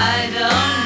I don't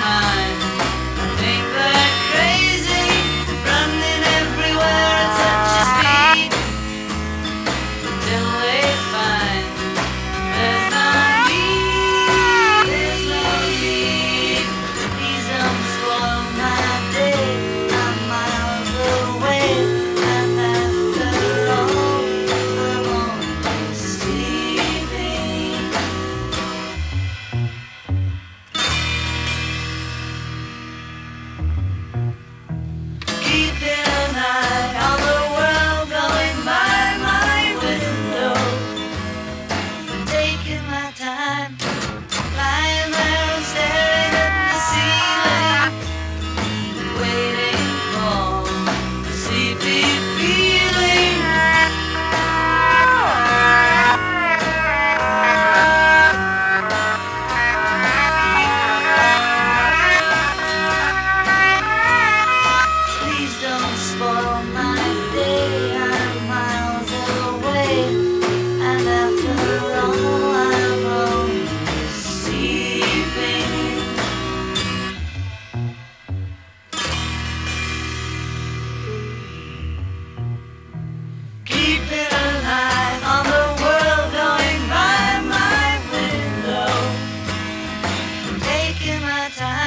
time.